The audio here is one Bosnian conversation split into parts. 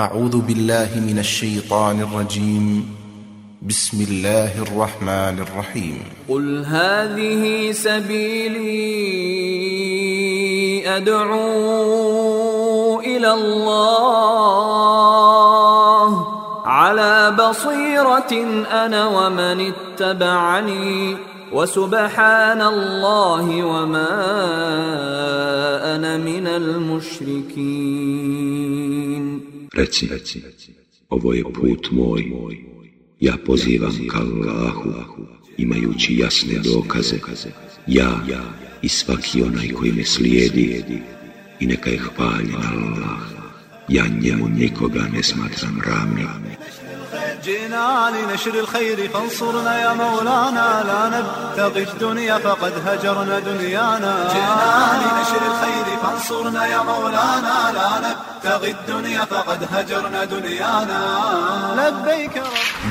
أعوذ بالله من الشيطان الرجيم. بسم الله الرحمن الرحيم. قل هذه سبيلي أدعو إلى الله. على بصيرة أنا ومن اتبعني. وسبحان الله وما أنا من المشركين. Reci, ovo je put moj, ja pozivam ka Allahu, imajući jasne dokaze, ja i svaki onaj koji me slijedi, i neka je hvaljen Allah, ja njemu nikoga ne smatram ravnim. جئنا لنشر الخير فانصرنا يا مولانا. لا نبتغي الدنيا فقد هجرنا دنيانا. جئنا لنشر الخير فانصرنا يا مولانا. لا نبتغي الدنيا فقد هجرنا دنيانا. لبيك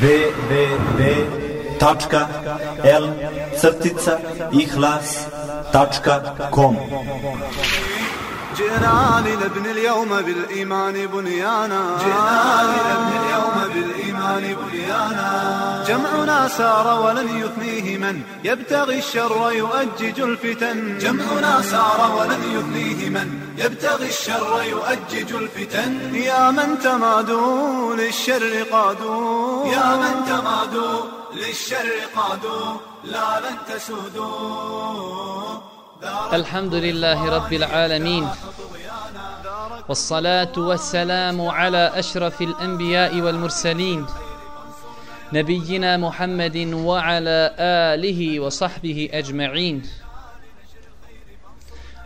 www.l-ihlas.com جئنا لنبني اليوم بالإيمان بنيانا. جئنا لنبني اليوم بالإيمان بنيانا. جمعنا سار ولن يثنيه من يبتغي الشر يؤجج الفتن. جمعنا سار ولن يثنيه من يبتغي الشر يؤجج الفتن. يا من تمادوا للشر قادوا. يا من تمادوا للشر قادوا. لا لن تسودوا. الحمد لله رب العالمين. والصلاة والسلام على أشرف الأنبياء والمرسلين. نبينا محمد وعلى آله وصحبه أجمعين.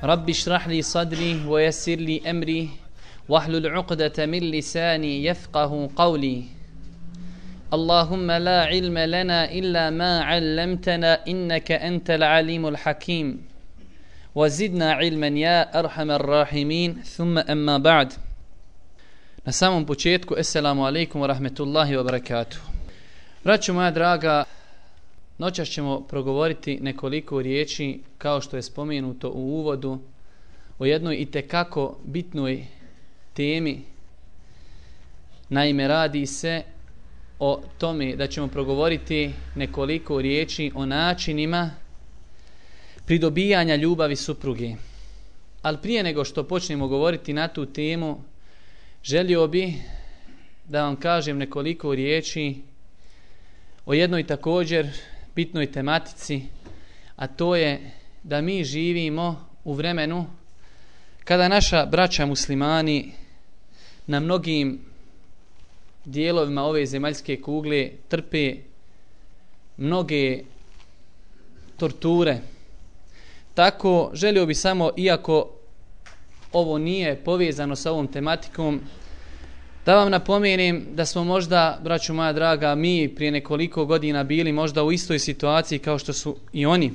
رب اشرح لي صدري ويسر لي أمري. واحلل عقدة من لساني يفقه قولي. اللهم لا علم لنا إلا ما علمتنا إنك أنت العليم الحكيم. وزدنا علما يا أرحم الراحمين ثم أما بعد Na samom početku, assalamu alaikum wa rahmetullahi wa barakatuh. Braću moja draga, noćas ćemo progovoriti nekoliko riječi, kao što je spomenuto u uvodu, o jednoj i tekako bitnoj temi. Naime, radi se o tome da ćemo progovoriti nekoliko riječi o načinima pridobijanja ljubavi supruge. Ali prije nego što počnemo govoriti na tu temu, želio bi da vam kažem nekoliko riječi o jednoj također bitnoj tematici, a to je da mi živimo u vremenu kada naša braća muslimani na mnogim dijelovima ove zemaljske kugle trpe mnoge torture, Tako, želio bi samo, iako ovo nije povezano sa ovom tematikom, da vam napomenem da smo možda, braću moja draga, mi prije nekoliko godina bili možda u istoj situaciji kao što su i oni.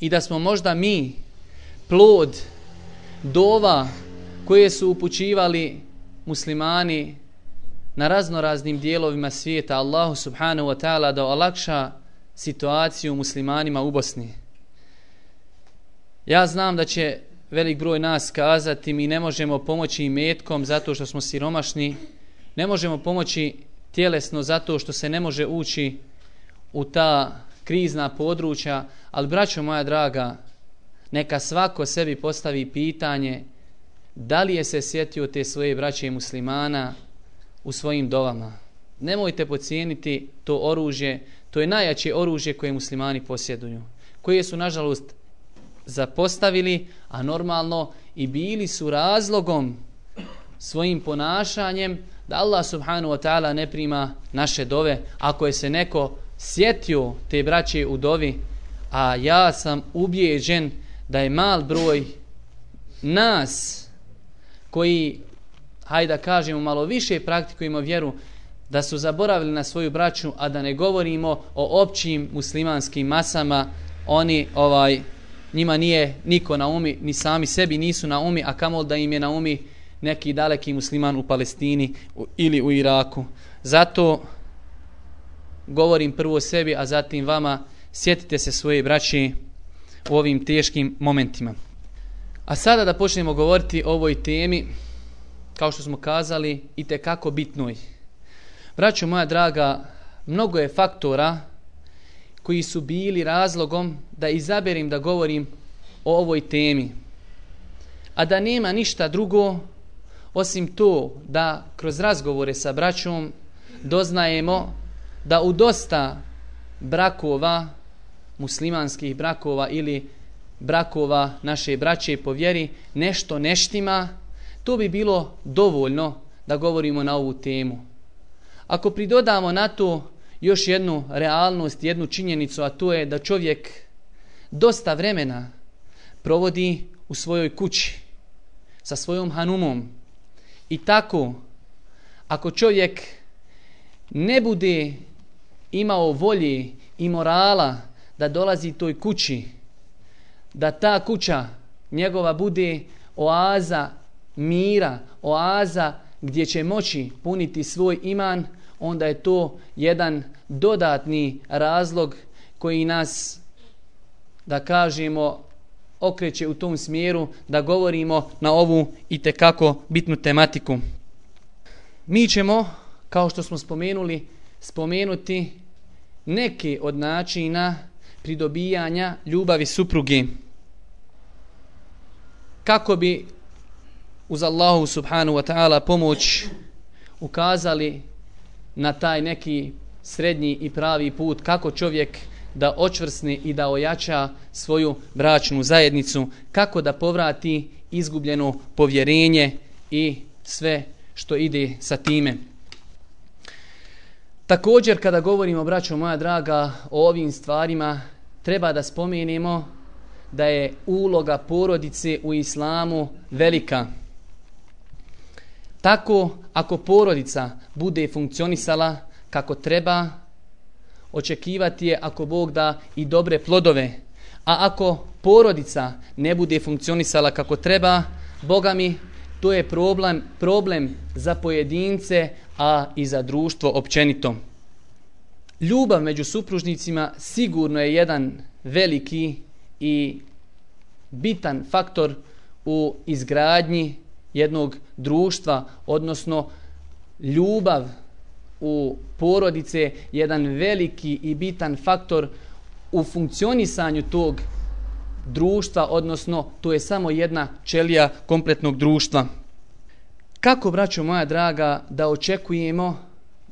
I da smo možda mi plod dova koje su upućivali muslimani na raznoraznim dijelovima svijeta Allahu subhanahu wa ta'ala da olakša situaciju muslimanima u Bosni. Ja znam da će velik broj nas kazati mi ne možemo pomoći metkom zato što smo siromašni, ne možemo pomoći tjelesno zato što se ne može ući u ta krizna područja, ali braćo moja draga, neka svako sebi postavi pitanje da li je se sjetio te svoje braće muslimana u svojim dovama. Nemojte pocijeniti to oružje, to je najjače oružje koje muslimani posjeduju, koje su nažalost zapostavili, a normalno i bili su razlogom svojim ponašanjem da Allah subhanahu wa ta'ala ne prima naše dove. Ako je se neko sjetio te braće u dovi, a ja sam ubijeđen da je mal broj nas koji, hajde da kažemo, malo više praktikujemo vjeru, da su zaboravili na svoju braću, a da ne govorimo o općim muslimanskim masama, oni ovaj njima nije niko na umi, ni sami sebi nisu na umi, a kamol da im je na umi neki daleki musliman u Palestini ili u Iraku. Zato govorim prvo sebi, a zatim vama, sjetite se svoje braći u ovim teškim momentima. A sada da počnemo govoriti o ovoj temi, kao što smo kazali, i te kako bitnoj. Braćo moja draga, mnogo je faktora koji su bili razlogom da izaberim da govorim o ovoj temi. A da nema ništa drugo osim to da kroz razgovore sa braćom doznajemo da u dosta brakova, muslimanskih brakova ili brakova naše braće po vjeri, nešto neštima, to bi bilo dovoljno da govorimo na ovu temu. Ako pridodamo na to još jednu realnost, jednu činjenicu, a to je da čovjek dosta vremena provodi u svojoj kući sa svojom hanumom. I tako, ako čovjek ne bude imao volje i morala da dolazi toj kući, da ta kuća njegova bude oaza mira, oaza gdje će moći puniti svoj iman, onda je to jedan dodatni razlog koji nas, da kažemo, okreće u tom smjeru da govorimo na ovu i tekako bitnu tematiku. Mi ćemo, kao što smo spomenuli, spomenuti neke od načina pridobijanja ljubavi supruge. Kako bi uz Allahu subhanahu wa ta'ala pomoć ukazali na taj neki srednji i pravi put kako čovjek da očvrsni i da ojača svoju bračnu zajednicu, kako da povrati izgubljeno povjerenje i sve što ide sa time. Također kada govorimo, braćo moja draga, o ovim stvarima, treba da spomenemo da je uloga porodice u islamu velika. Tako, ako porodica bude funkcionisala kako treba, očekivati je ako Bog da i dobre plodove. A ako porodica ne bude funkcionisala kako treba, Boga mi, to je problem, problem za pojedince, a i za društvo općenito. Ljubav među supružnicima sigurno je jedan veliki i bitan faktor u izgradnji jednog društva, odnosno ljubav u porodice jedan veliki i bitan faktor u funkcionisanju tog društva, odnosno to je samo jedna čelija kompletnog društva. Kako, braćo moja draga, da očekujemo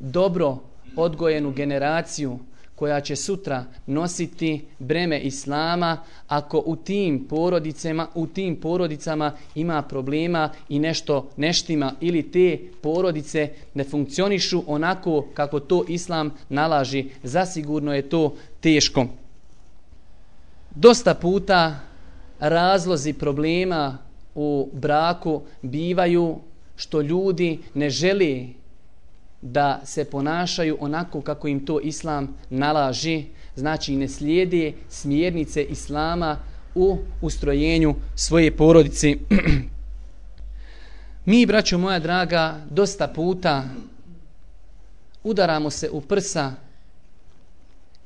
dobro odgojenu generaciju koja će sutra nositi breme islama ako u tim porodicama u tim porodicama ima problema i nešto neštima ili te porodice ne funkcionišu onako kako to islam nalaži zasigurno je to teško. Dosta puta razlozi problema u braku bivaju što ljudi ne žele da se ponašaju onako kako im to islam nalaži, znači ne slijede smjernice islama u ustrojenju svoje porodice. Mi, braćo moja draga, dosta puta udaramo se u prsa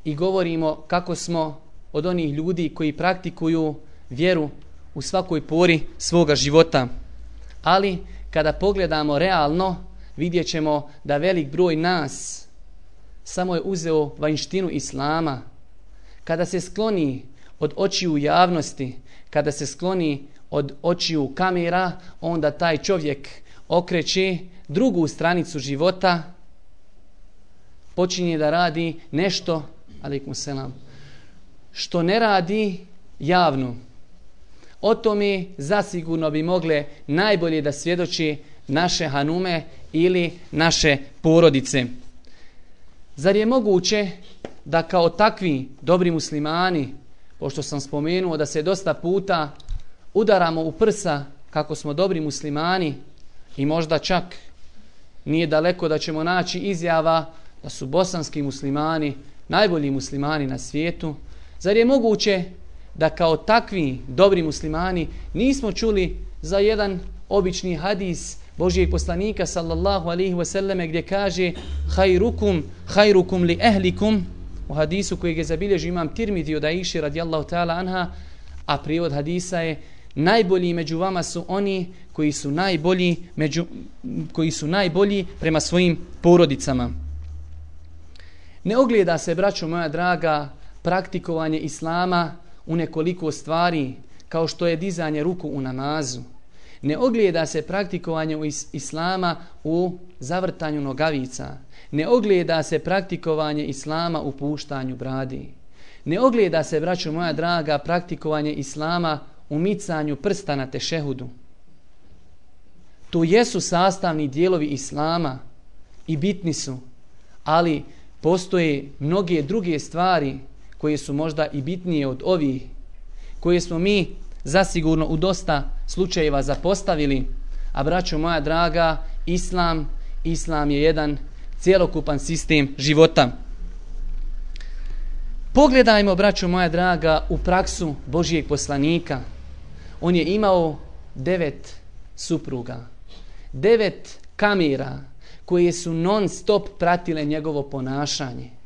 i govorimo kako smo od onih ljudi koji praktikuju vjeru u svakoj pori svoga života. Ali kada pogledamo realno, vidjet ćemo da velik broj nas samo je uzeo vanjštinu Islama. Kada se skloni od očiju javnosti, kada se skloni od očiju kamera, onda taj čovjek okreće drugu stranicu života, počinje da radi nešto, alaikum selam, što ne radi javno. O tome zasigurno bi mogle najbolje da svjedoči naše hanume ili naše porodice. Zar je moguće da kao takvi dobri muslimani, pošto sam spomenuo da se dosta puta udaramo u prsa kako smo dobri muslimani i možda čak nije daleko da ćemo naći izjava da su bosanski muslimani najbolji muslimani na svijetu, zar je moguće da kao takvi dobri muslimani nismo čuli za jedan obični hadis Božijeg poslanika sallallahu alaihi wa sallame gdje kaže hajrukum, hajrukum li ehlikum u hadisu koji je zabilježio imam Tirmidi od Aiši radijallahu ta'ala anha a prijevod hadisa je najbolji među vama su oni koji su najbolji među koji su najbolji prema svojim porodicama. Ne ogleda se, braćo moja draga, praktikovanje islama u nekoliko stvari, kao što je dizanje ruku u namazu. Ne ogleda se praktikovanje islama u zavrtanju nogavica. Ne ogleda se praktikovanje islama u puštanju bradi. Ne ogleda se, braćo moja draga, praktikovanje islama u micanju prsta na tešehudu. To jesu sastavni dijelovi islama i bitni su, ali postoje mnoge druge stvari koje su možda i bitnije od ovih, koje smo mi zasigurno u dosta slučajeva zapostavili, a braćo moja draga, islam, islam je jedan cijelokupan sistem života. Pogledajmo, braćo moja draga, u praksu Božijeg poslanika. On je imao devet supruga, devet kamera koje su non stop pratile njegovo ponašanje.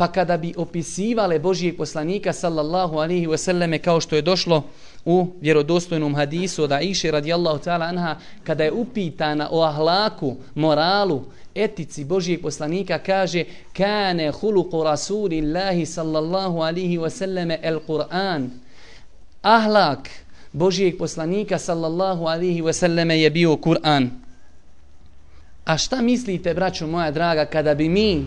Pa kada bi opisivale Božijeg poslanika sallallahu alihi wasallame kao što je došlo u vjerodostojnom hadisu od Aisha radijallahu ta'ala anha kada je upitana o ahlaku, moralu, etici Božijeg poslanika kaže kane huluku rasulillahi sallallahu alihi wasallame el Kur'an ahlak Božijeg poslanika sallallahu alihi wasallame je bio Kur'an. A šta mislite braćo moja draga kada bi mi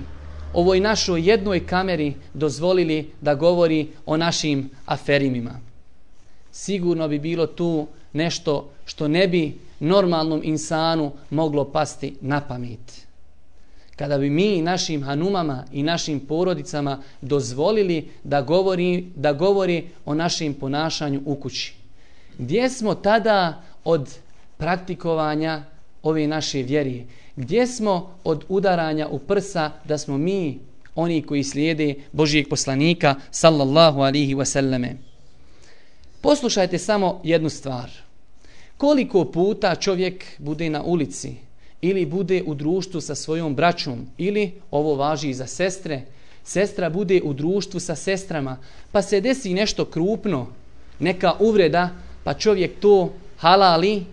ovoj našoj jednoj kameri dozvolili da govori o našim aferimima. Sigurno bi bilo tu nešto što ne bi normalnom insanu moglo pasti na pamet. Kada bi mi našim hanumama i našim porodicama dozvolili da govori, da govori o našim ponašanju u kući. Gdje smo tada od praktikovanja ove naše vjerije? Gdje smo od udaranja u prsa da smo mi oni koji slijede Božijeg poslanika sallallahu alihi wasallame. Poslušajte samo jednu stvar. Koliko puta čovjek bude na ulici ili bude u društvu sa svojom braćom ili, ovo važi i za sestre, sestra bude u društvu sa sestrama pa se desi nešto krupno, neka uvreda pa čovjek to halali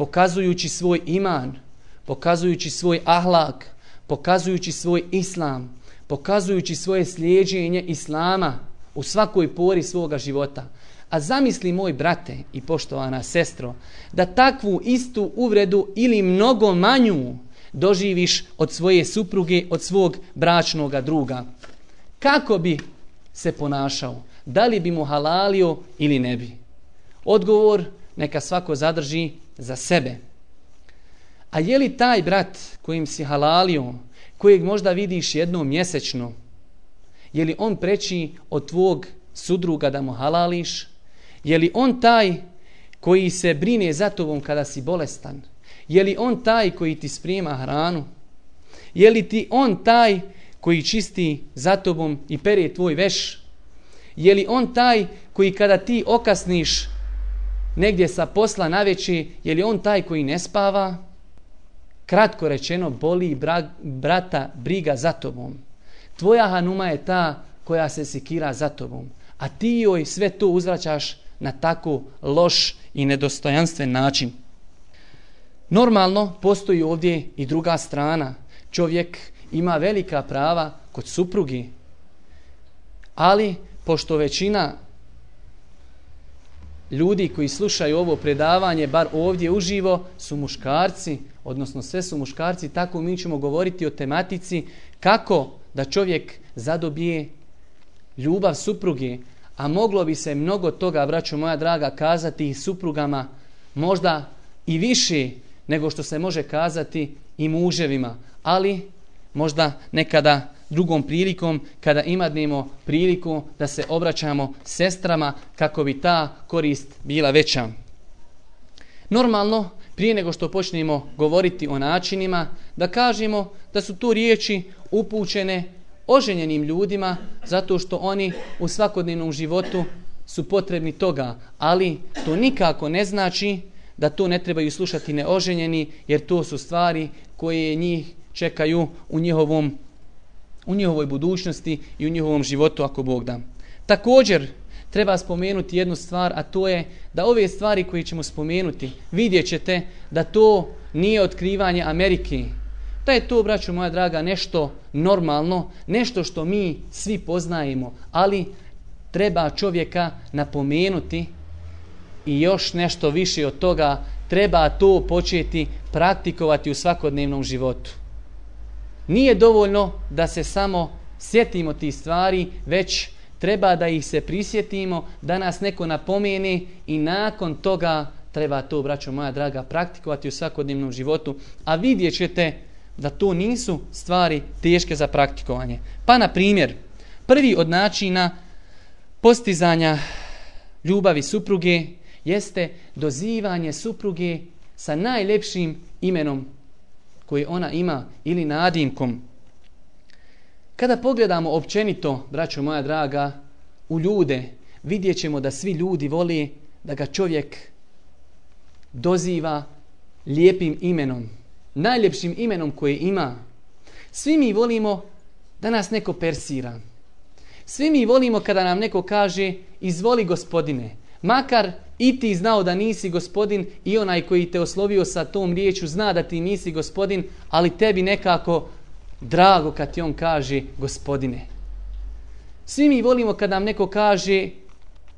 pokazujući svoj iman, pokazujući svoj ahlak, pokazujući svoj islam, pokazujući svoje slijedženje islama u svakoj pori svoga života. A zamisli moj brate i poštovana sestro, da takvu istu uvredu ili mnogo manju doživiš od svoje supruge, od svog bračnog druga. Kako bi se ponašao? Da li bi mu halalio ili ne bi? Odgovor neka svako zadrži za sebe. A je li taj brat kojim si halalio, kojeg možda vidiš jednom mjesečno, je li on preći od tvog sudruga da mu halališ? Je li on taj koji se brine za tobom kada si bolestan? Je li on taj koji ti sprijema hranu? Je li ti on taj koji čisti za tobom i pere tvoj veš? Je li on taj koji kada ti okasniš negdje sa posla naveći, je li on taj koji ne spava? Kratko rečeno, boli bra, brata briga za tobom. Tvoja hanuma je ta koja se sikira za tobom. A ti joj sve to uzvraćaš na tako loš i nedostojanstven način. Normalno, postoji ovdje i druga strana. Čovjek ima velika prava kod suprugi. Ali, pošto većina ljudi koji slušaju ovo predavanje, bar ovdje uživo, su muškarci, odnosno sve su muškarci, tako mi ćemo govoriti o tematici kako da čovjek zadobije ljubav supruge, a moglo bi se mnogo toga, braćo moja draga, kazati suprugama, možda i više nego što se može kazati i muževima, ali možda nekada drugom prilikom kada imadnemo priliku da se obraćamo sestrama kako bi ta korist bila veća. Normalno, prije nego što počnemo govoriti o načinima, da kažemo da su tu riječi upućene oženjenim ljudima zato što oni u svakodnevnom životu su potrebni toga, ali to nikako ne znači da to ne trebaju slušati neoženjeni jer to su stvari koje njih čekaju u njihovom u njihovoj budućnosti i u njihovom životu ako Bog da. Također, treba spomenuti jednu stvar, a to je da ove stvari koje ćemo spomenuti, vidjet ćete da to nije otkrivanje Amerike. Da je to, braću moja draga, nešto normalno, nešto što mi svi poznajemo, ali treba čovjeka napomenuti i još nešto više od toga, treba to početi praktikovati u svakodnevnom životu. Nije dovoljno da se samo sjetimo ti stvari, već treba da ih se prisjetimo, da nas neko napomeni i nakon toga treba to, braćo moja draga, praktikovati u svakodnevnom životu. A vidjet ćete da to nisu stvari teške za praktikovanje. Pa, na primjer, prvi od načina postizanja ljubavi supruge jeste dozivanje supruge sa najlepšim imenom koje ona ima ili nadimkom. Kada pogledamo općenito, braćo moja draga, u ljude, vidjet ćemo da svi ljudi voli da ga čovjek doziva lijepim imenom, najljepšim imenom koje ima. Svi mi volimo da nas neko persira. Svi mi volimo kada nam neko kaže izvoli gospodine. Makar i ti znao da nisi gospodin i onaj koji te oslovio sa tom riječu zna da ti nisi gospodin, ali tebi nekako drago kad ti on kaže gospodine. Svi mi volimo kad nam neko kaže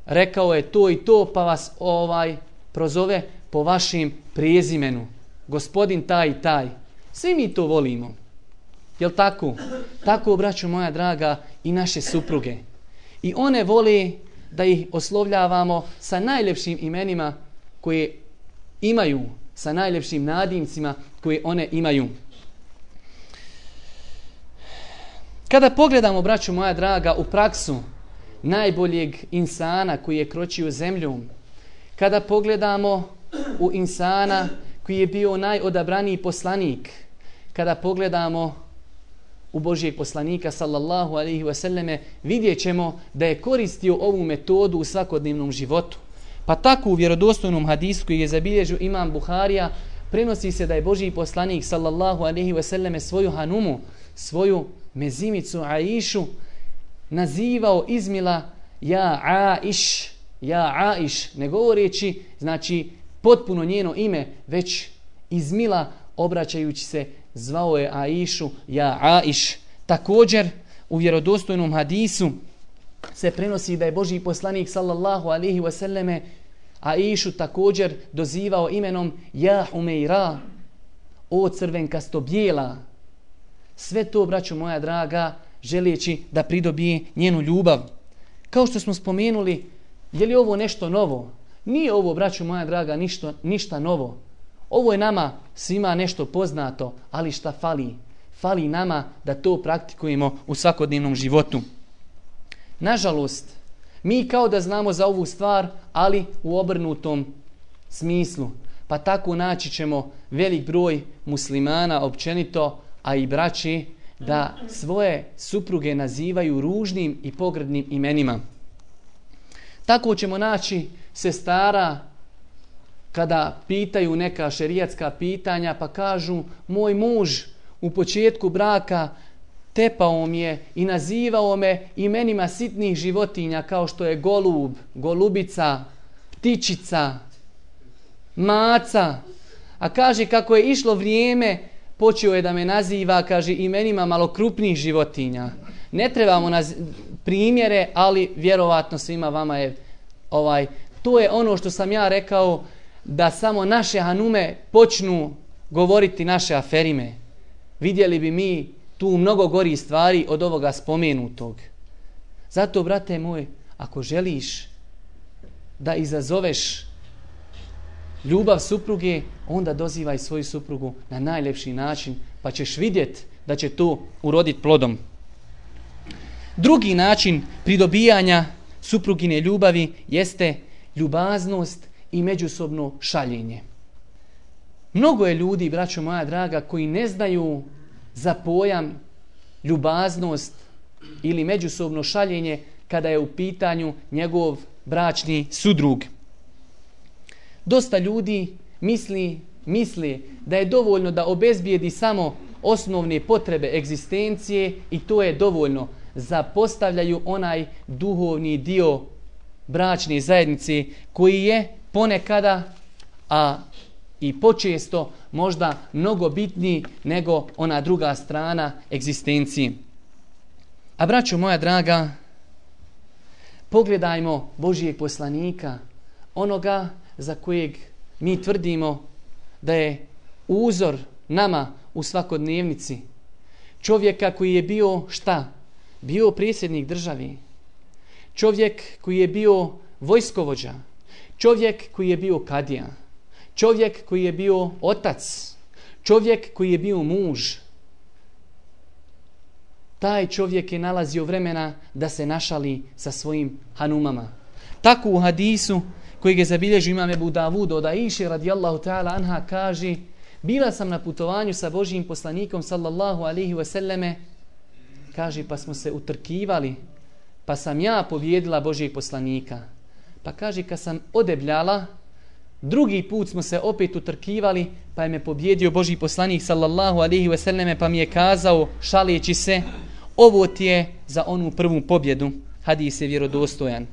rekao je to i to pa vas ovaj prozove po vašim prijezimenu. Gospodin taj i taj. Svi mi to volimo. Jel tako? Tako, braću moja draga, i naše supruge. I one vole da ih oslovljavamo sa najljepšim imenima koje imaju, sa najljepšim nadimcima koje one imaju. Kada pogledamo, braću moja draga, u praksu najboljeg insana koji je kročio zemljom, kada pogledamo u insana koji je bio najodabraniji poslanik, kada pogledamo u Božijeg poslanika sallallahu alaihi wasallame, vidjet ćemo da je koristio ovu metodu u svakodnevnom životu. Pa tako u vjerodostojnom hadisu koji je zabilježio imam Buharija, prenosi se da je Božiji poslanik sallallahu alaihi wasallame svoju hanumu, svoju mezimicu Aishu, nazivao izmila ja Aish, ja Aish, ne govoreći, znači potpuno njeno ime, već izmila obraćajući se zvao je Aishu ja Aish. Također u vjerodostojnom hadisu se prenosi da je Boži poslanik sallallahu alaihi wasallame Aishu također dozivao imenom ja Humeira o crvenkasto bijela. Sve to, braću moja draga, želijeći da pridobije njenu ljubav. Kao što smo spomenuli, je li ovo nešto novo? Nije ovo, braću moja draga, ništa, ništa novo. Ovo je nama svima nešto poznato, ali šta fali? Fali nama da to praktikujemo u svakodnevnom životu. Nažalost, mi kao da znamo za ovu stvar, ali u obrnutom smislu. Pa tako naći ćemo velik broj muslimana općenito, a i braći, da svoje supruge nazivaju ružnim i pogrednim imenima. Tako ćemo naći sestara kada pitaju neka šerijatska pitanja pa kažu moj muž u početku braka tepao mi je i nazivao me imenima sitnih životinja kao što je golub, golubica, ptičica, maca. A kaže kako je išlo vrijeme počeo je da me naziva kaže imenima malo krupnih životinja. Ne trebamo primjere, ali vjerovatno svima vama je ovaj to je ono što sam ja rekao da samo naše hanume počnu govoriti naše aferime, vidjeli bi mi tu mnogo gori stvari od ovoga spomenutog. Zato, brate moj, ako želiš da izazoveš ljubav supruge, onda dozivaj svoju suprugu na najljepši način, pa ćeš vidjet da će to urodit plodom. Drugi način pridobijanja suprugine ljubavi jeste ljubaznost i međusobno šaljenje. Mnogo je ljudi, braćo moja draga, koji ne znaju za pojam ljubaznost ili međusobno šaljenje kada je u pitanju njegov bračni sudrug. Dosta ljudi misli, misli da je dovoljno da obezbijedi samo osnovne potrebe egzistencije i to je dovoljno. Zapostavljaju onaj duhovni dio bračne zajednice koji je ponekada, a i počesto možda mnogo bitniji nego ona druga strana egzistenciji. A braćo moja draga, pogledajmo Božijeg poslanika, onoga za kojeg mi tvrdimo da je uzor nama u svakodnevnici. Čovjeka koji je bio šta? Bio prijesednik državi. Čovjek koji je bio vojskovođa. Čovjek koji je bio kadija. Čovjek koji je bio otac. Čovjek koji je bio muž. Taj čovjek je nalazio vremena da se našali sa svojim hanumama. Tako u hadisu koji je zabilježio imam Ebu Davud od Aisha radijallahu ta'ala anha kaže Bila sam na putovanju sa Božijim poslanikom sallallahu alihi wasallame kaže pa smo se utrkivali pa sam ja pobjedila Božijeg poslanika. Pa kaže kad sam odebljala drugi put smo se opet utrkivali pa je me pobjedio Boži poslanik sallallahu alihi wasallame pa mi je kazao šalijeći se ovo ti je za onu prvu pobjedu hadis je vjerodostojan.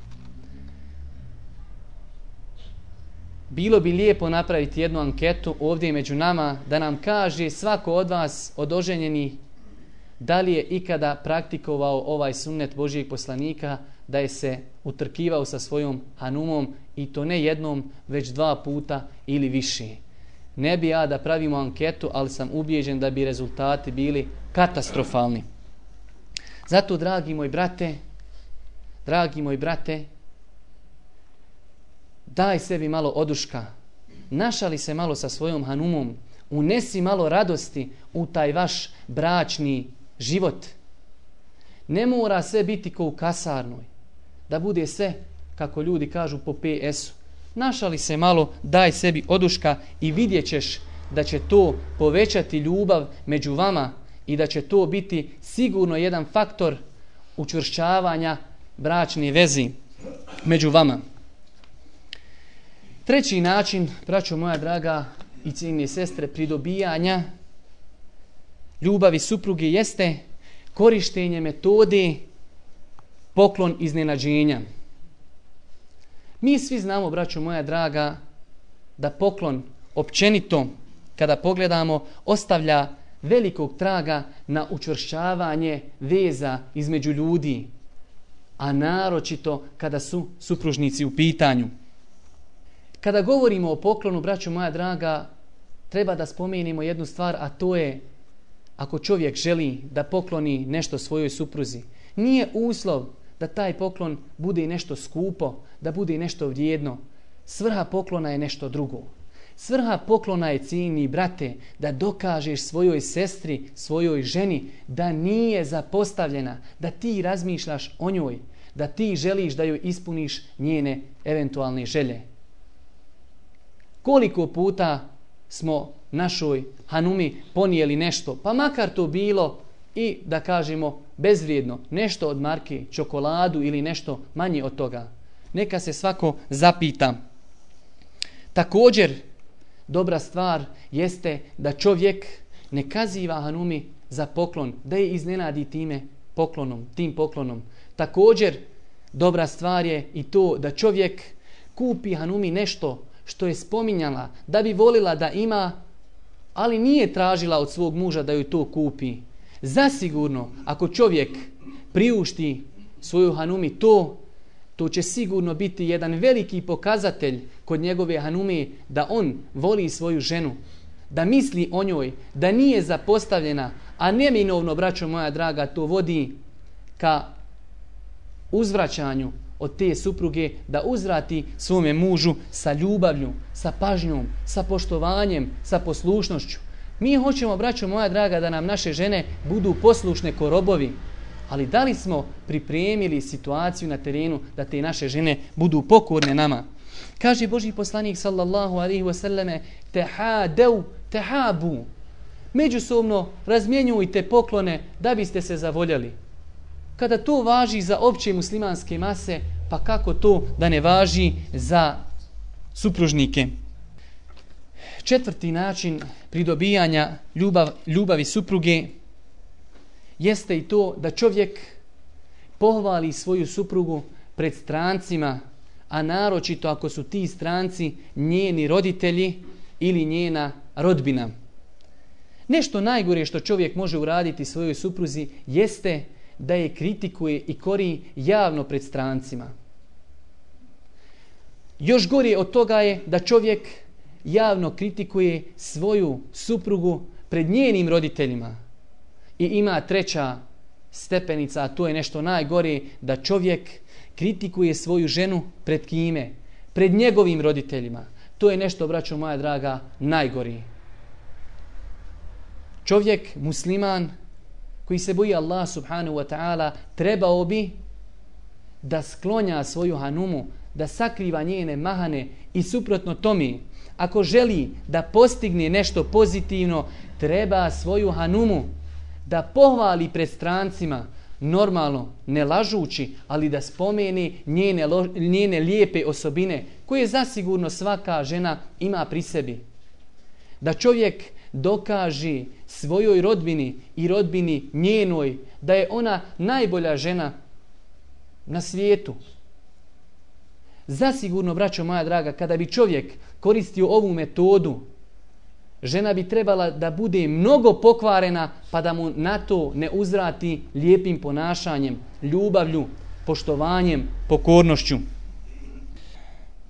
bilo bi lijepo napraviti jednu anketu ovdje među nama da nam kaže svako od vas od oženjeni da li je ikada praktikovao ovaj sunnet Božijeg poslanika da je se utrkivao sa svojom hanumom i to ne jednom, već dva puta ili više. Ne bi ja da pravimo anketu, ali sam ubijeđen da bi rezultati bili katastrofalni. Zato, dragi moj brate, dragi moj brate, daj sebi malo oduška, našali se malo sa svojom hanumom, unesi malo radosti u taj vaš bračni život. Ne mora sve biti kao u kasarnoj, da bude sve, kako ljudi kažu, po PS-u. Našali se malo, daj sebi oduška i vidjet ćeš da će to povećati ljubav među vama i da će to biti sigurno jedan faktor učvršćavanja bračne vezi među vama. Treći način, braćo moja draga i cijenije sestre, pridobijanja ljubavi supruge jeste korištenje metode poklon iznenađenja. Mi svi znamo, braćo moja draga, da poklon općenito, kada pogledamo, ostavlja velikog traga na učvršćavanje veza između ljudi, a naročito kada su supružnici u pitanju. Kada govorimo o poklonu, braćo moja draga, treba da spomenimo jednu stvar, a to je ako čovjek želi da pokloni nešto svojoj supruzi, nije uslov da taj poklon bude nešto skupo, da bude nešto vrijedno. Svrha poklona je nešto drugo. Svrha poklona je cijeni brate da dokažeš svojoj sestri, svojoj ženi da nije zapostavljena, da ti razmišljaš o njoj, da ti želiš da joj ispuniš njene eventualne želje. Koliko puta smo našoj Hanumi ponijeli nešto, pa makar to bilo i da kažemo bezvrijedno, nešto od marke, čokoladu ili nešto manje od toga. Neka se svako zapita. Također, dobra stvar jeste da čovjek ne kaziva Hanumi za poklon, da je iznenadi time poklonom, tim poklonom. Također, dobra stvar je i to da čovjek kupi Hanumi nešto što je spominjala da bi volila da ima, ali nije tražila od svog muža da ju to kupi. Zasigurno, ako čovjek priušti svoju hanumi to, to će sigurno biti jedan veliki pokazatelj kod njegove hanumi da on voli svoju ženu, da misli o njoj, da nije zapostavljena, a neminovno, braćo moja draga, to vodi ka uzvraćanju od te supruge da uzrati svome mužu sa ljubavlju, sa pažnjom, sa poštovanjem, sa poslušnošću. Mi hoćemo, braćo moja draga, da nam naše žene budu poslušne ko robovi, ali da li smo pripremili situaciju na terenu da te naše žene budu pokorne nama? Kaže Boži poslanik sallallahu alaihi wasallame tehadev tehabu. Međusobno razmjenjujte poklone da biste se zavoljali kada to važi za opće muslimanske mase, pa kako to da ne važi za supružnike? Četvrti način pridobijanja ljubav, ljubavi supruge jeste i to da čovjek pohvali svoju suprugu pred strancima, a naročito ako su ti stranci njeni roditelji ili njena rodbina. Nešto najgore što čovjek može uraditi svojoj supruzi jeste da je kritikuje i kori javno pred strancima. Još gore od toga je da čovjek javno kritikuje svoju suprugu pred njenim roditeljima. I ima treća stepenica, a to je nešto najgore, da čovjek kritikuje svoju ženu pred kime? Pred njegovim roditeljima. To je nešto, braćo moja draga, najgori. Čovjek, musliman, koji se boji Allah subhanahu wa ta'ala, trebao bi da sklonja svoju hanumu, da sakriva njene mahane i suprotno tomi. Ako želi da postigne nešto pozitivno, treba svoju hanumu da pohvali pred strancima, normalno, ne lažući, ali da spomeni njene, njene lijepe osobine, koje zasigurno svaka žena ima pri sebi. Da čovjek dokaži svojoj rodbini i rodbini njenoj da je ona najbolja žena na svijetu. Zasigurno, braćo moja draga, kada bi čovjek koristio ovu metodu, žena bi trebala da bude mnogo pokvarena pa da mu na to ne uzrati lijepim ponašanjem, ljubavlju, poštovanjem, pokornošću.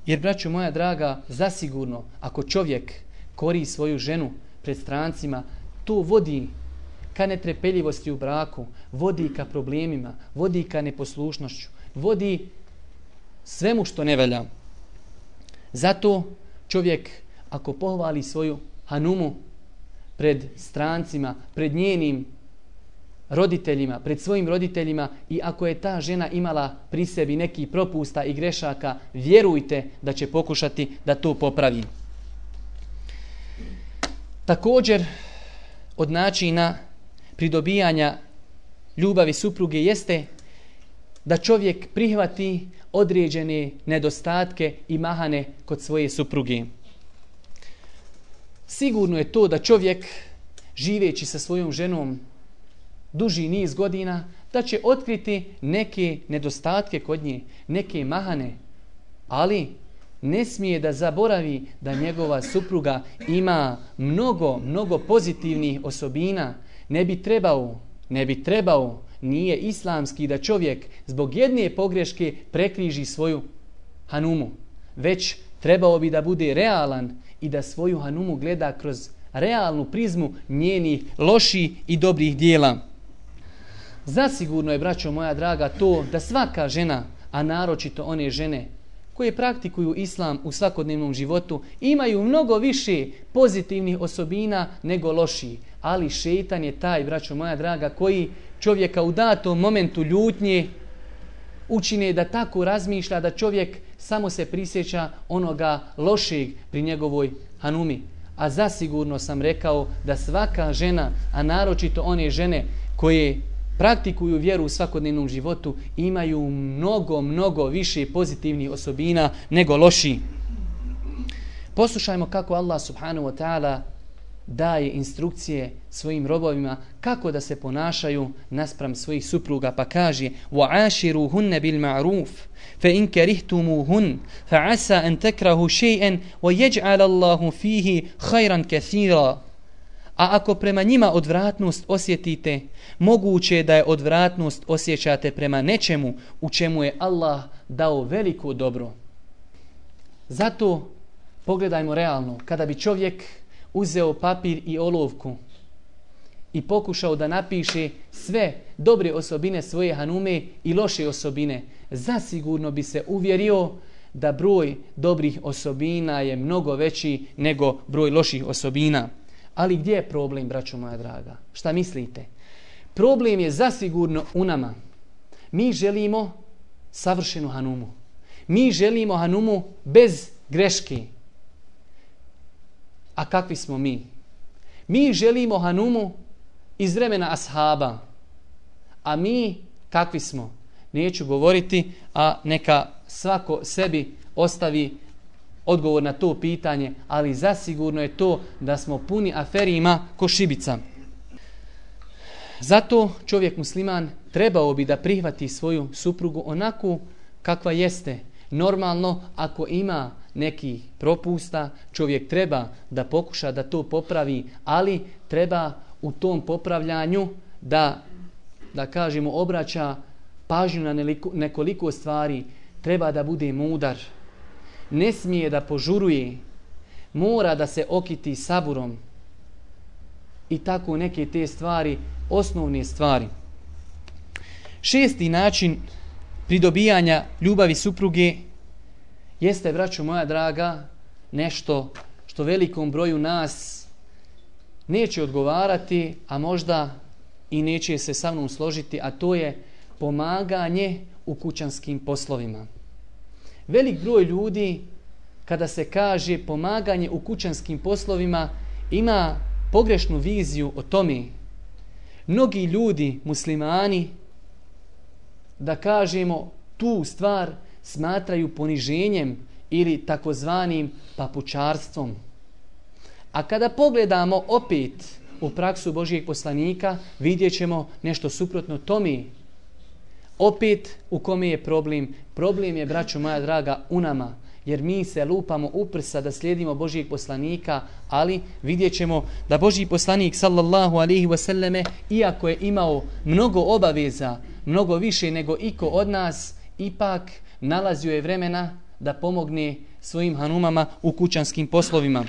Jer, braćo moja draga, zasigurno, ako čovjek kori svoju ženu pred strancima, to vodi ka netrepeljivosti u braku, vodi ka problemima, vodi ka neposlušnošću, vodi svemu što ne velja. Zato čovjek, ako pohvali svoju Hanumu pred strancima, pred njenim roditeljima, pred svojim roditeljima i ako je ta žena imala pri sebi neki propusta i grešaka, vjerujte da će pokušati da to popravi. Također, od načina pridobijanja ljubavi supruge jeste da čovjek prihvati određene nedostatke i mahane kod svoje supruge sigurno je to da čovjek živeći sa svojom ženom duži niz godina da će otkriti neke nedostatke kod nje, neke mahane, ali ne smije da zaboravi da njegova supruga ima mnogo, mnogo pozitivnih osobina. Ne bi trebao, ne bi trebao, nije islamski da čovjek zbog jedne pogreške prekriži svoju hanumu, već trebao bi da bude realan i da svoju hanumu gleda kroz realnu prizmu njenih loših i dobrih dijela. Zasigurno je, braćo moja draga, to da svaka žena, a naročito one žene koje praktikuju islam u svakodnevnom životu, imaju mnogo više pozitivnih osobina nego loših. Ali šeitan je taj, braćo moja draga, koji čovjeka u datom momentu ljutnje učine da tako razmišlja da čovjek samo se prisjeća onoga lošeg pri njegovoj hanumi. A zasigurno sam rekao da svaka žena, a naročito one žene koje praktikuju vjeru u svakodnevnom životu, imaju mnogo, mnogo više pozitivnih osobina nego loši. Poslušajmo kako Allah subhanahu wa ta'ala daje instrukcije svojim robovima kako da se ponašaju naspram svojih supruga pa kaže وَعَاشِرُهُنَّ بِالْمَعْرُوفِ فَإِنْ كَرِهْتُمُوهُنْ فَعَسَى أَنْ تَكْرَهُ شَيْئًا وَيَجْعَلَ اللَّهُ فِيهِ خَيْرًا كَثِيرًا A ako prema njima odvratnost osjetite, moguće je da je odvratnost osjećate prema nečemu u čemu je Allah dao veliko dobro. Zato pogledajmo realno, kada bi čovjek uzeo papir i olovku i pokušao da napiše sve dobre osobine svoje hanume i loše osobine, zasigurno bi se uvjerio da broj dobrih osobina je mnogo veći nego broj loših osobina. Ali gdje je problem, braćo moja draga? Šta mislite? Problem je zasigurno u nama. Mi želimo savršenu hanumu. Mi želimo hanumu bez greške. A kakvi smo mi? Mi želimo Hanumu iz vremena ashaba. A mi kakvi smo? Neću govoriti, a neka svako sebi ostavi odgovor na to pitanje, ali zasigurno je to da smo puni aferima ko šibica. Zato čovjek musliman trebao bi da prihvati svoju suprugu onaku kakva jeste, Normalno, ako ima neki propusta, čovjek treba da pokuša da to popravi, ali treba u tom popravljanju da, da kažemo, obraća pažnju na nekoliko stvari, treba da bude mudar, ne smije da požuruje, mora da se okiti saburom. I tako neke te stvari, osnovne stvari. Šesti način pridobijanja ljubavi supruge jeste, braćo moja draga, nešto što velikom broju nas neće odgovarati, a možda i neće se sa mnom složiti, a to je pomaganje u kućanskim poslovima. Velik broj ljudi, kada se kaže pomaganje u kućanskim poslovima, ima pogrešnu viziju o tome. Mnogi ljudi, muslimani, da kažemo tu stvar smatraju poniženjem ili takozvanim papučarstvom. A kada pogledamo opet u praksu Božijeg poslanika, vidjet ćemo nešto suprotno tome. Opet u kome je problem? Problem je, braćo moja draga, u nama. Jer mi se lupamo uprsa da slijedimo Božijeg poslanika, ali vidjet ćemo da Božiji poslanik, sallallahu alihi wasallame, iako je imao mnogo obaveza, mnogo više nego iko od nas, ipak nalazio je vremena da pomogne svojim hanumama u kućanskim poslovima.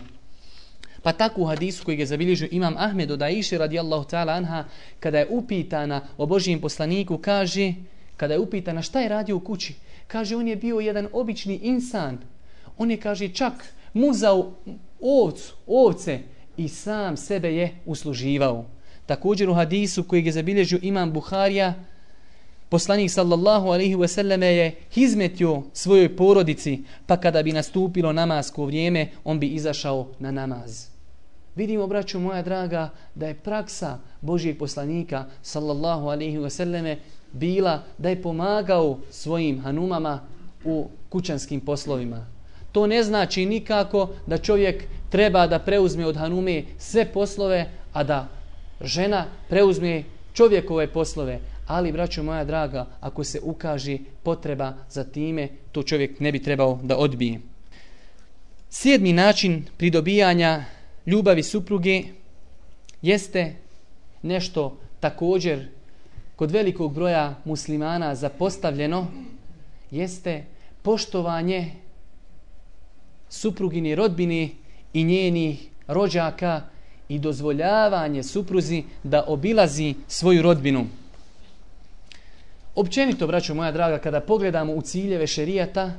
Pa tako u hadisu koji je zabilježio imam Ahmed od Aisha radijallahu ta'ala anha, kada je upitana o Božijem poslaniku, kaže, kada je upitana šta je radio u kući, kaže on je bio jedan obični insan. On je, kaže, čak muzao ovcu, ovce i sam sebe je usluživao. Također u hadisu koji je zabilježio imam Buharija, Poslanik sallallahu alaihi ve selleme je hizmetio svojoj porodici, pa kada bi nastupilo namasko vrijeme, on bi izašao na namaz. Vidimo, braću moja draga, da je praksa Božijeg poslanika, sallallahu alaihi ve selleme bila da je pomagao svojim hanumama u kućanskim poslovima. To ne znači nikako da čovjek treba da preuzme od hanume sve poslove, a da žena preuzme čovjekove poslove. Ali, braćo moja draga, ako se ukaže potreba za time, to čovjek ne bi trebao da odbije. Sjedmi način pridobijanja ljubavi supruge jeste nešto također kod velikog broja muslimana zapostavljeno, jeste poštovanje suprugini rodbini i njenih rođaka i dozvoljavanje supruzi da obilazi svoju rodbinu. Općenito, braćo moja draga, kada pogledamo u ciljeve šerijata,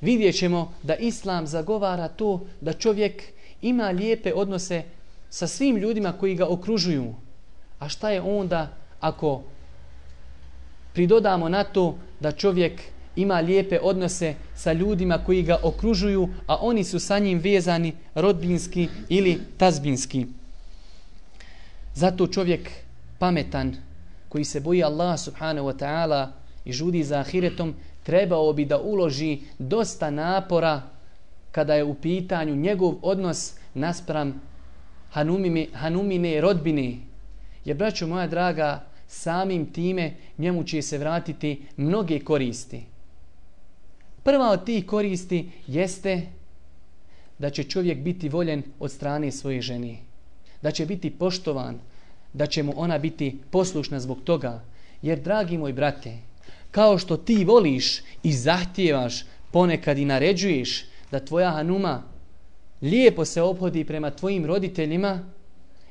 vidjet ćemo da Islam zagovara to da čovjek ima lijepe odnose sa svim ljudima koji ga okružuju. A šta je onda ako pridodamo na to da čovjek ima lijepe odnose sa ljudima koji ga okružuju, a oni su sa njim vezani rodbinski ili tazbinski. Zato čovjek pametan koji se boji Allah subhanahu wa ta'ala i žudi za ahiretom, trebao bi da uloži dosta napora kada je u pitanju njegov odnos naspram hanumime, hanumine rodbine. Jer, braćo moja draga, samim time njemu će se vratiti mnoge koristi. Prva od tih koristi jeste da će čovjek biti voljen od strane svoje žene. Da će biti poštovan, da će mu ona biti poslušna zbog toga. Jer, dragi moj brate, kao što ti voliš i zahtijevaš, ponekad i naređuješ da tvoja hanuma lijepo se obhodi prema tvojim roditeljima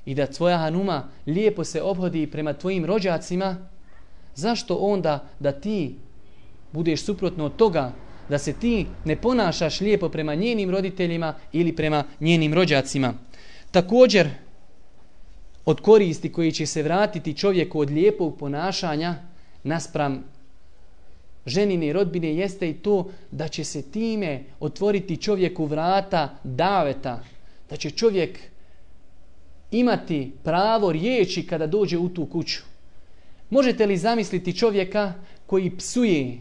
i da tvoja hanuma lijepo se obhodi prema tvojim rođacima, zašto onda da ti budeš suprotno od toga da se ti ne ponašaš lijepo prema njenim roditeljima ili prema njenim rođacima. Također, od koristi koji će se vratiti čovjeku od lijepog ponašanja naspram ženine rodbine jeste i to da će se time otvoriti čovjeku vrata daveta, da će čovjek imati pravo riječi kada dođe u tu kuću. Možete li zamisliti čovjeka koji psuje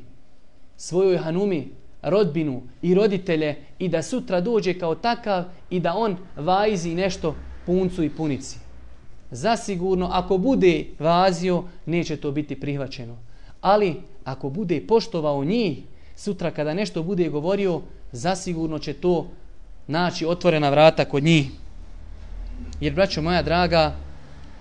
svojoj hanumi, rodbinu i roditelje i da sutra dođe kao takav i da on vajzi nešto puncu i punici? Zasigurno, ako bude vazio, neće to biti prihvaćeno. Ali ako bude poštovao njih, sutra kada nešto bude govorio, zasigurno će to naći otvorena vrata kod njih. Jer, braćo moja draga,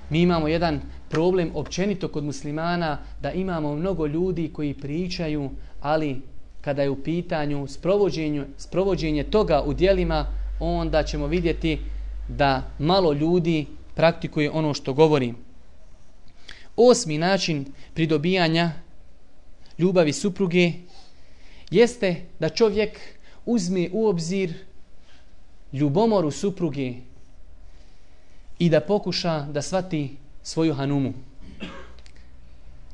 mi imamo jedan problem općenito kod muslimana da imamo mnogo ljudi koji pričaju, ali kada je u pitanju sprovođenje, sprovođenje toga u dijelima, onda ćemo vidjeti da malo ljudi praktikuje ono što govori. Osmi način pridobijanja ljubavi supruge jeste da čovjek uzme u obzir ljubomoru supruge i da pokuša da svati svoju hanumu.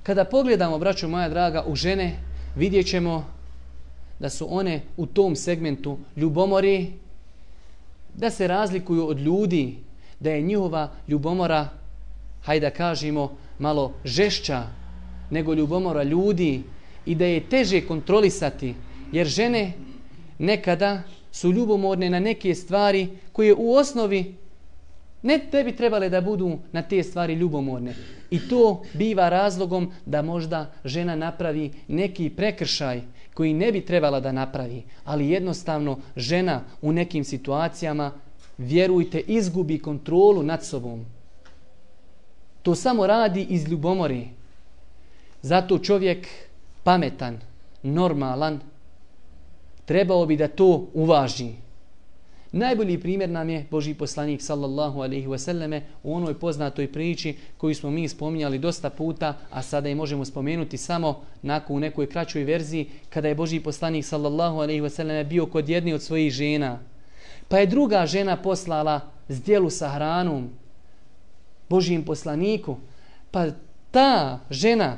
Kada pogledamo, braćo moja draga, u žene, vidjet ćemo da su one u tom segmentu ljubomori, da se razlikuju od ljudi, da je njihova ljubomora, hajde da kažemo, malo žešća nego ljubomora ljudi i da je teže kontrolisati, jer žene nekada su ljubomorne na neke stvari koje u osnovi ne tebi trebale da budu na te stvari ljubomorne. I to biva razlogom da možda žena napravi neki prekršaj koji ne bi trebala da napravi. Ali jednostavno žena u nekim situacijama, vjerujte, izgubi kontrolu nad sobom. To samo radi iz ljubomore. Zato čovjek pametan, normalan, trebao bi da to uvaži. Najbolji primjer nam je Boži poslanik sallallahu alaihi wasallame u onoj poznatoj priči koju smo mi spominjali dosta puta, a sada je možemo spomenuti samo nakon u nekoj kraćoj verziji kada je Boži poslanik sallallahu alaihi wasallame bio kod jedne od svojih žena. Pa je druga žena poslala zdjelu sa hranom Božijim poslaniku. Pa ta žena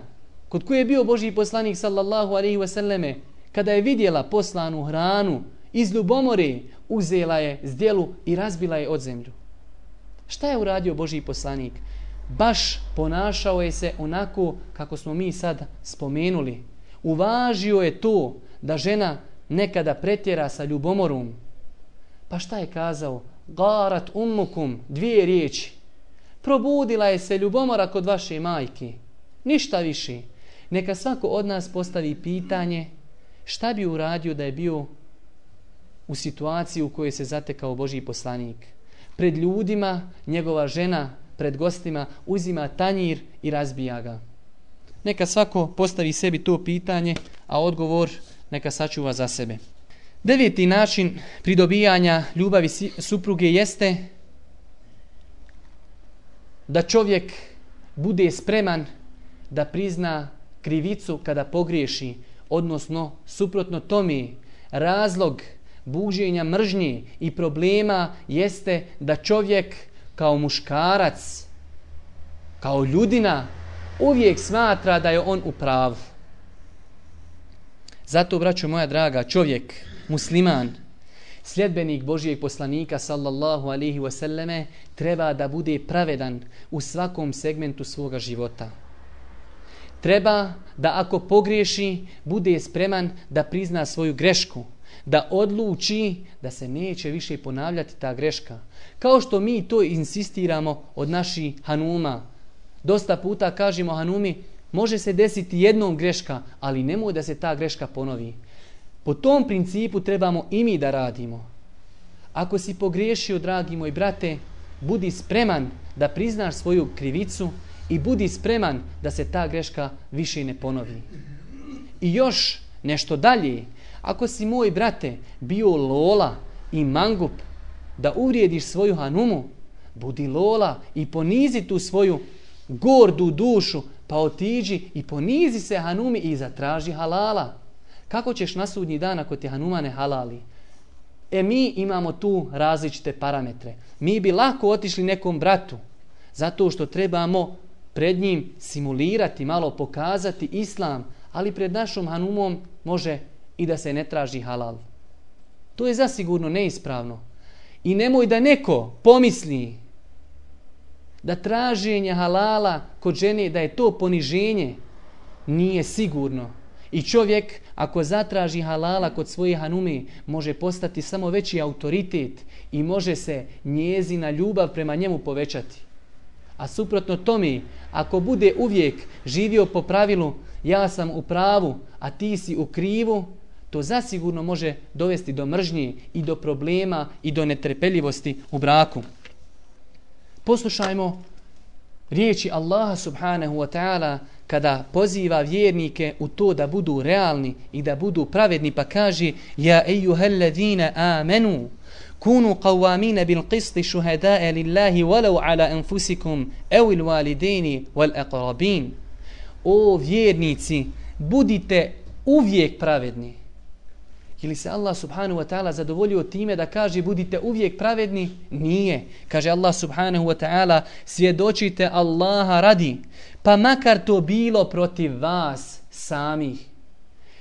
kod koje je bio Božji poslanik sallallahu alaihi wasallame kada je vidjela poslanu hranu iz ljubomore, uzela je zdjelu i razbila je od zemlju. Šta je uradio Božji poslanik? Baš ponašao je se onako kako smo mi sad spomenuli. Uvažio je to da žena nekada pretjera sa ljubomorom. Pa šta je kazao? Garat umukum, dvije riječi. Probudila je se ljubomora kod vaše majke. Ništa više. Neka svako od nas postavi pitanje šta bi uradio da je bio u situaciji u kojoj se zatekao Božji poslanik. Pred ljudima, njegova žena, pred gostima, uzima tanjir i razbija ga. Neka svako postavi sebi to pitanje, a odgovor neka sačuva za sebe. Deveti način pridobijanja ljubavi supruge jeste da čovjek bude spreman da prizna krivicu kada pogriješi, odnosno suprotno tome razlog buđenja mržnje i problema jeste da čovjek kao muškarac, kao ljudina, uvijek smatra da je on u pravu. Zato, braćo moja draga, čovjek, musliman, sljedbenik Božijeg poslanika, sallallahu alihi wasallame, treba da bude pravedan u svakom segmentu svoga života. Treba da ako pogriješi, bude spreman da prizna svoju grešku, da odluči da se neće više ponavljati ta greška. Kao što mi to insistiramo od naših hanuma. Dosta puta kažemo hanumi, može se desiti jednom greška, ali nemoj da se ta greška ponovi. Po tom principu trebamo i mi da radimo. Ako si pogriješio, dragi moj brate, budi spreman da priznaš svoju krivicu i budi spreman da se ta greška više ne ponovi. I još nešto dalje, Ako si moj brate bio lola i mangup da uvrijediš svoju hanumu, budi lola i ponizi tu svoju gordu dušu, pa otiđi i ponizi se hanumi i zatraži halala. Kako ćeš na sudnji dan ako ti hanuma ne halali? E mi imamo tu različite parametre. Mi bi lako otišli nekom bratu, zato što trebamo pred njim simulirati, malo pokazati islam, ali pred našom hanumom može i da se ne traži halal. To je zasigurno neispravno. I nemoj da neko pomisli da traženje halala kod žene, da je to poniženje, nije sigurno. I čovjek, ako zatraži halala kod svoje hanume, može postati samo veći autoritet i može se njezina ljubav prema njemu povećati. A suprotno tome, ako bude uvijek živio po pravilu ja sam u pravu, a ti si u krivu, to zasigurno može dovesti do mržnje i do problema i do netrpeljivosti u braku. Poslušajmo riječi Allaha subhanahu wa ta'ala kada poziva vjernike u to da budu realni i da budu pravedni pa kaže Ja ejuhalladina amenu kunu qawamina bil qisti šuhadae lillahi walau ala anfusikum aw il walideni wal aqrabin O vjernici, budite uvijek pravedni. Ili se Allah subhanahu wa ta'ala zadovoljio time da kaže budite uvijek pravedni? Nije. Kaže Allah subhanahu wa ta'ala svjedočite Allaha radi. Pa makar to bilo protiv vas samih.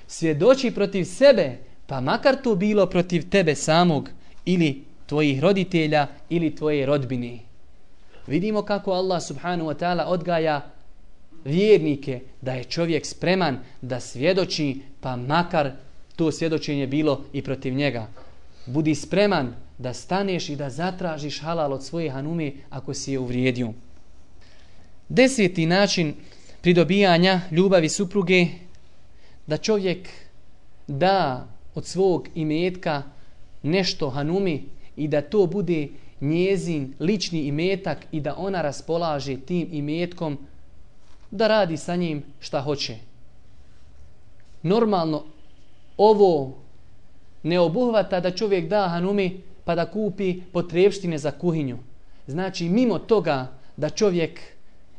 Svjedoči protiv sebe. Pa makar to bilo protiv tebe samog. Ili tvojih roditelja ili tvoje rodbine. Vidimo kako Allah subhanahu wa ta'ala odgaja vjernike da je čovjek spreman da svjedoči pa makar to svjedočenje bilo i protiv njega. Budi spreman da staneš i da zatražiš halal od svoje hanume ako si je uvrijedio. Deseti način pridobijanja ljubavi supruge da čovjek da od svog imetka nešto hanumi i da to bude njezin lični imetak i da ona raspolaže tim imetkom da radi sa njim šta hoće. Normalno ovo ne obuhvata da čovjek da hanumi pa da kupi potrebštine za kuhinju. Znači, mimo toga da čovjek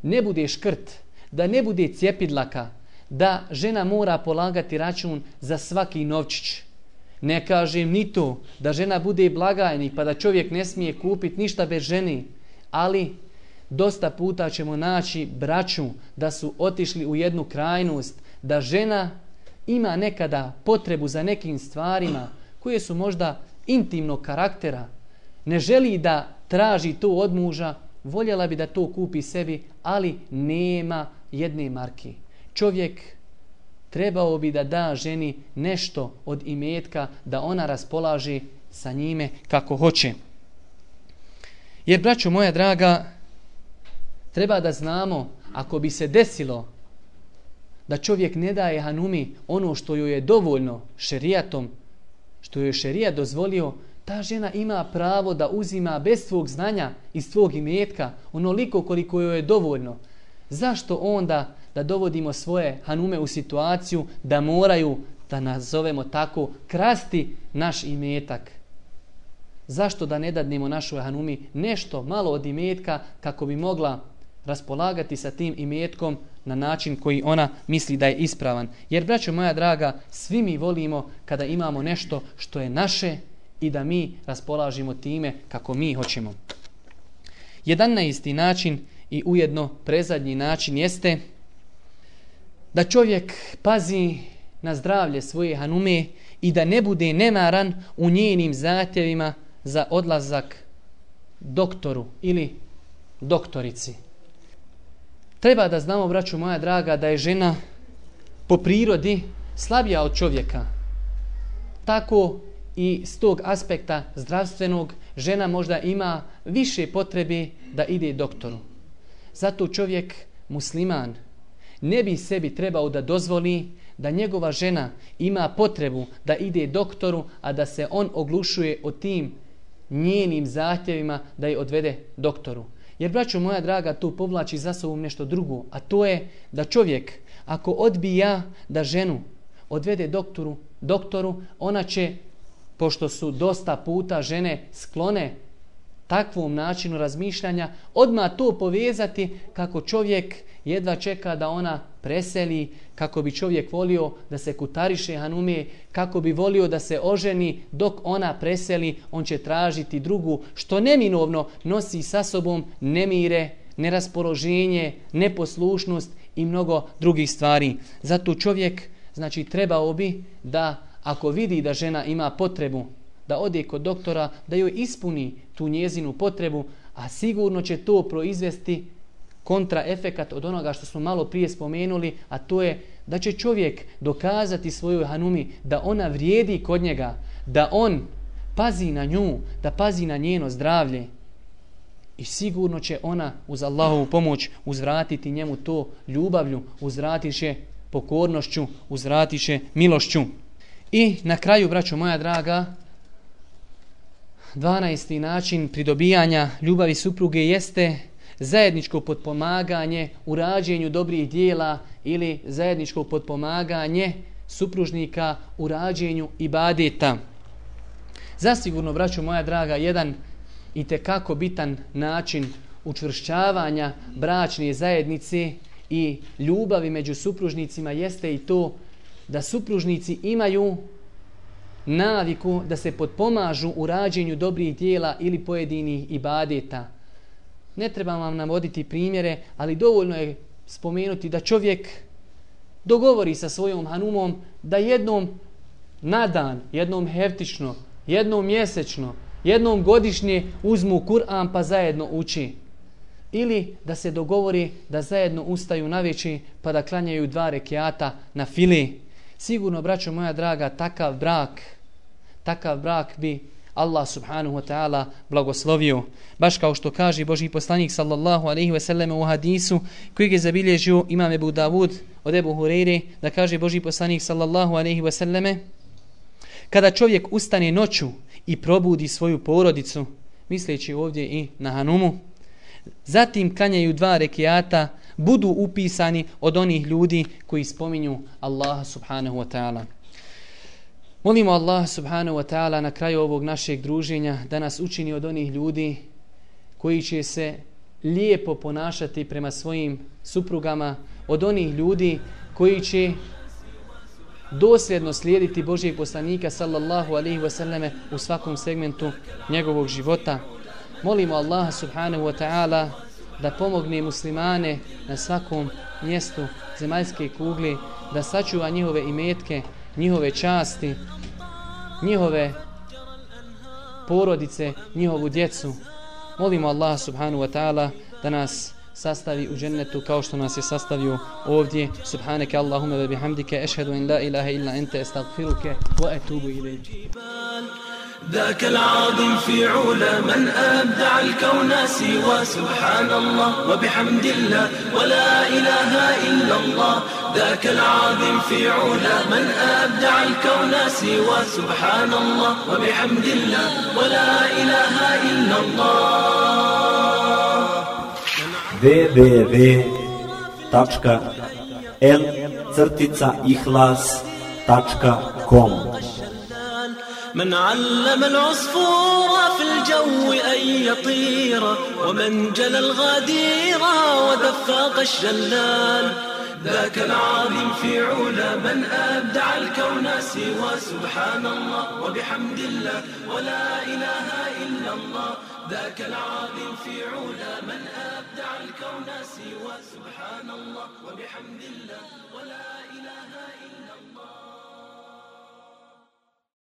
ne bude škrt, da ne bude cjepidlaka, da žena mora polagati račun za svaki novčić. Ne kažem ni to da žena bude blagajnik pa da čovjek ne smije kupiti ništa bez ženi, ali dosta puta ćemo naći braću da su otišli u jednu krajnost, da žena ima nekada potrebu za nekim stvarima koje su možda intimnog karaktera, ne želi da traži to od muža, voljela bi da to kupi sebi, ali nema jedne marke. Čovjek trebao bi da da ženi nešto od imetka da ona raspolaži sa njime kako hoće. Jer, braćo moja draga, treba da znamo, ako bi se desilo da čovjek ne daje Hanumi ono što joj je dovoljno šerijatom, što joj je šerijat dozvolio, ta žena ima pravo da uzima bez svog znanja i svog imetka onoliko koliko joj je dovoljno. Zašto onda da dovodimo svoje Hanume u situaciju da moraju, da nazovemo tako, krasti naš imetak? Zašto da ne dadnemo našoj Hanumi nešto malo od imetka kako bi mogla raspolagati sa tim imetkom na način koji ona misli da je ispravan. Jer, braćo moja draga, svi mi volimo kada imamo nešto što je naše i da mi raspolažimo time kako mi hoćemo. Jedan na isti način i ujedno prezadnji način jeste da čovjek pazi na zdravlje svoje hanume i da ne bude nemaran u njenim zahtjevima za odlazak doktoru ili doktorici. Treba da znamo, braću moja draga, da je žena po prirodi slabija od čovjeka. Tako i s tog aspekta zdravstvenog žena možda ima više potrebe da ide doktoru. Zato čovjek musliman ne bi sebi trebao da dozvoli da njegova žena ima potrebu da ide doktoru, a da se on oglušuje o tim njenim zahtjevima da je odvede doktoru. Jer, braćo moja draga, tu povlači za sobom nešto drugo, a to je da čovjek, ako odbija da ženu odvede doktoru, doktoru, ona će, pošto su dosta puta žene sklone takvom načinu razmišljanja, odmah to povezati kako čovjek jedva čeka da ona preseli, kako bi čovjek volio da se kutariše Hanume, kako bi volio da se oženi dok ona preseli, on će tražiti drugu, što neminovno nosi sa sobom nemire, neraspoloženje, neposlušnost i mnogo drugih stvari. Zato čovjek znači trebao bi da ako vidi da žena ima potrebu da ode kod doktora, da joj ispuni tu njezinu potrebu, a sigurno će to proizvesti kontraefekat od onoga što smo malo prije spomenuli, a to je da će čovjek dokazati svojoj hanumi da ona vrijedi kod njega, da on pazi na nju, da pazi na njeno zdravlje. I sigurno će ona uz Allahovu pomoć uzvratiti njemu to ljubavlju, uzvratiše će pokornošću, uzvratiše će milošću. I na kraju, braćo moja draga, 12. način pridobijanja ljubavi supruge jeste zajedničko potpomaganje u rađenju dobrih dijela ili zajedničko potpomaganje supružnika u rađenju ibadeta. Zasigurno, braćo moja draga, jedan i kako bitan način učvršćavanja bračne zajednice i ljubavi među supružnicima jeste i to da supružnici imaju naviku da se podpomažu u rađenju dobrih dijela ili pojedinih ibadeta. Ne treba vam navoditi primjere, ali dovoljno je spomenuti da čovjek dogovori sa svojom hanumom da jednom na dan, jednom heftično, jednom mjesečno, jednom godišnje uzmu Kur'an pa zajedno uči. Ili da se dogovori da zajedno ustaju na veći pa da klanjaju dva rekiata na fili. Sigurno, braćo moja draga, takav brak, takav brak bi Allah subhanahu wa ta'ala blagoslovio. Baš kao što kaže Boži poslanik sallallahu alaihi ve sellem u hadisu koji je zabilježio imam Ebu Davud od Ebu Hureyre da kaže Boži poslanik sallallahu alaihi ve selleme kada čovjek ustane noću i probudi svoju porodicu misleći ovdje i na Hanumu zatim kanjaju dva rekiata budu upisani od onih ljudi koji spominju Allaha subhanahu wa ta'ala. Molimo Allah subhanahu wa ta'ala na kraju ovog našeg druženja da nas učini od onih ljudi koji će se lijepo ponašati prema svojim suprugama, od onih ljudi koji će dosljedno slijediti Božijeg poslanika sallallahu alaihi wa sallame u svakom segmentu njegovog života. Molimo Allaha subhanahu wa ta'ala da pomogne muslimane na svakom mjestu zemaljske kugli, da sačuva njihove imetke, njihove časti, njihove porodice, njihovu djecu. Molimo Allah subhanahu wa ta'ala da nas sastavi u džennetu kao što nas je sastavio ovdje. Subhaneke Allahumma wa bihamdike, ešhedu in la ilaha illa ente, estagfiruke, wa etubu ilaih. ذاك العظيم في علا من أبدع الكون سوى سبحان الله وبحمد الله ولا إله إلا الله. ذاك العظيم في علا من أبدع الكون سوى سبحان الله وبحمد الله ولا إله إلا الله. www.l-ihlas.com من علم العصفور في الجو أن يطير ومن جل الغدير ودفاق الشلال ذاك العظيم في علا من أبدع الكون سوى سبحان الله وبحمد الله ولا إله إلا الله. ذاك العظيم في علا من أبدع الكون سوى سبحان الله وبحمد الله.